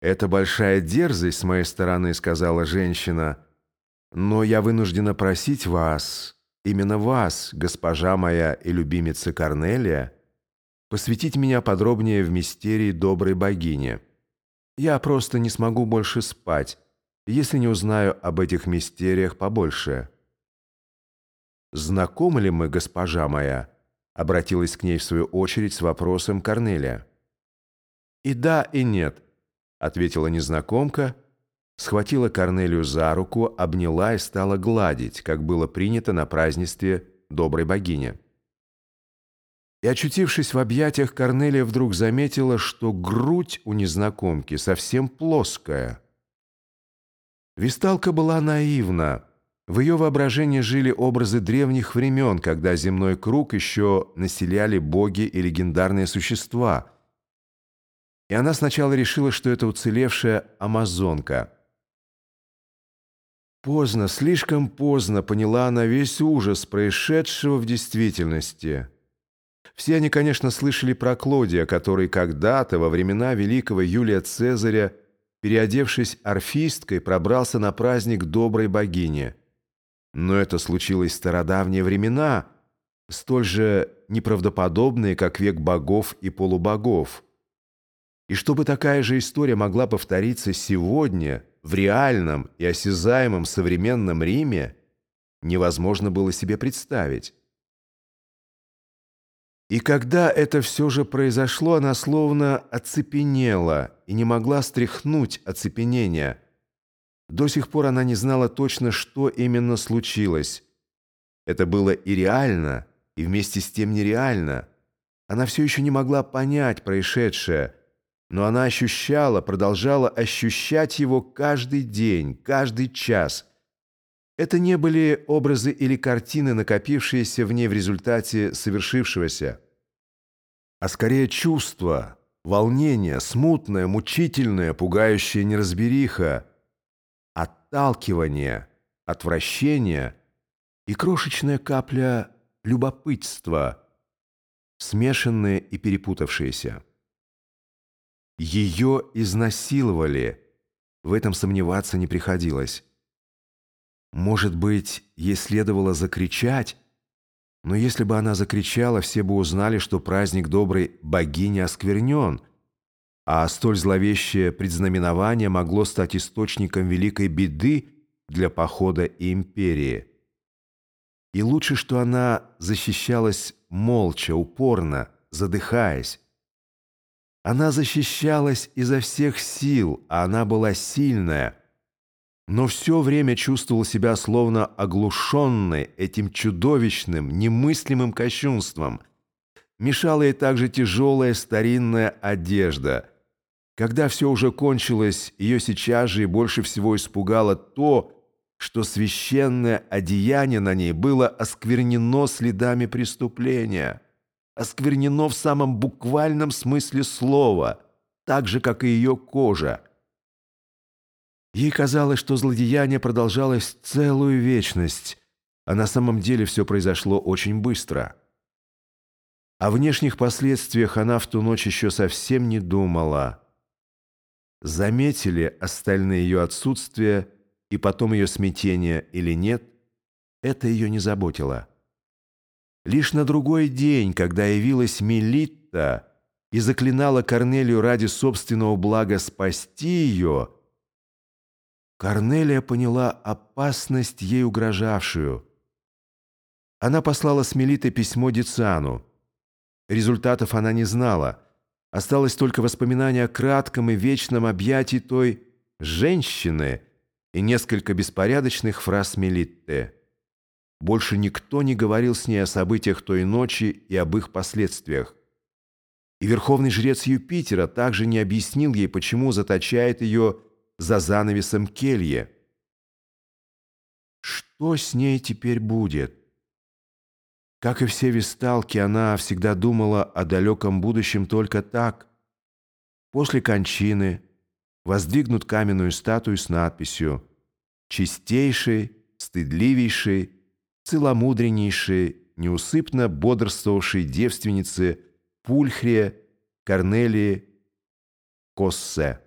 «Это большая дерзость с моей стороны», — сказала женщина. «Но я вынуждена просить вас, именно вас, госпожа моя и любимица Корнелия, посвятить меня подробнее в мистерии доброй богини. Я просто не смогу больше спать, если не узнаю об этих мистериях побольше». «Знакомы ли мы, госпожа моя?» — обратилась к ней в свою очередь с вопросом Корнелия. «И да, и нет», — ответила незнакомка, схватила Корнелию за руку, обняла и стала гладить, как было принято на празднестве доброй богини. И, очутившись в объятиях, Корнелия вдруг заметила, что грудь у незнакомки совсем плоская. Висталка была наивна. В ее воображении жили образы древних времен, когда земной круг еще населяли боги и легендарные существа — и она сначала решила, что это уцелевшая амазонка. Поздно, слишком поздно поняла она весь ужас происшедшего в действительности. Все они, конечно, слышали про Клодия, который когда-то, во времена великого Юлия Цезаря, переодевшись орфисткой, пробрался на праздник доброй богини. Но это случилось в стародавние времена, столь же неправдоподобные, как век богов и полубогов. И чтобы такая же история могла повториться сегодня, в реальном и осязаемом современном Риме, невозможно было себе представить. И когда это все же произошло, она словно оцепенела и не могла стряхнуть оцепенения. До сих пор она не знала точно, что именно случилось. Это было и реально, и вместе с тем нереально. Она все еще не могла понять происшедшее – но она ощущала, продолжала ощущать его каждый день, каждый час. Это не были образы или картины, накопившиеся в ней в результате совершившегося, а скорее чувства, волнение, смутное, мучительное, пугающее неразбериха, отталкивание, отвращение и крошечная капля любопытства, смешанные и перепутавшиеся. Ее изнасиловали. В этом сомневаться не приходилось. Может быть, ей следовало закричать, но если бы она закричала, все бы узнали, что праздник доброй богини осквернен, а столь зловещее предзнаменование могло стать источником великой беды для похода и империи. И лучше, что она защищалась молча, упорно, задыхаясь. Она защищалась изо всех сил, а она была сильная, но все время чувствовала себя словно оглушенной этим чудовищным, немыслимым кощунством. Мешала ей также тяжелая старинная одежда. Когда все уже кончилось, ее сейчас же и больше всего испугало то, что священное одеяние на ней было осквернено следами преступления осквернено в самом буквальном смысле слова, так же, как и ее кожа. Ей казалось, что злодеяние продолжалось целую вечность, а на самом деле все произошло очень быстро. О внешних последствиях она в ту ночь еще совсем не думала. Заметили остальные ее отсутствие и потом ее смятение или нет, это ее не заботило. Лишь на другой день, когда явилась Мелитта и заклинала Корнелию ради собственного блага спасти ее, Корнелия поняла опасность ей угрожавшую. Она послала с Мелитой письмо Дицану. Результатов она не знала. Осталось только воспоминание о кратком и вечном объятии той женщины и несколько беспорядочных фраз Мелитты. Больше никто не говорил с ней о событиях той ночи и об их последствиях. И верховный жрец Юпитера также не объяснил ей, почему заточает ее за занавесом келье. Что с ней теперь будет? Как и все висталки, она всегда думала о далеком будущем только так. После кончины воздвигнут каменную статую с надписью «Чистейший, стыдливейший, целомудреннейшей, неусыпно бодрствовавшей девственнице Пульхре Корнелии Коссе.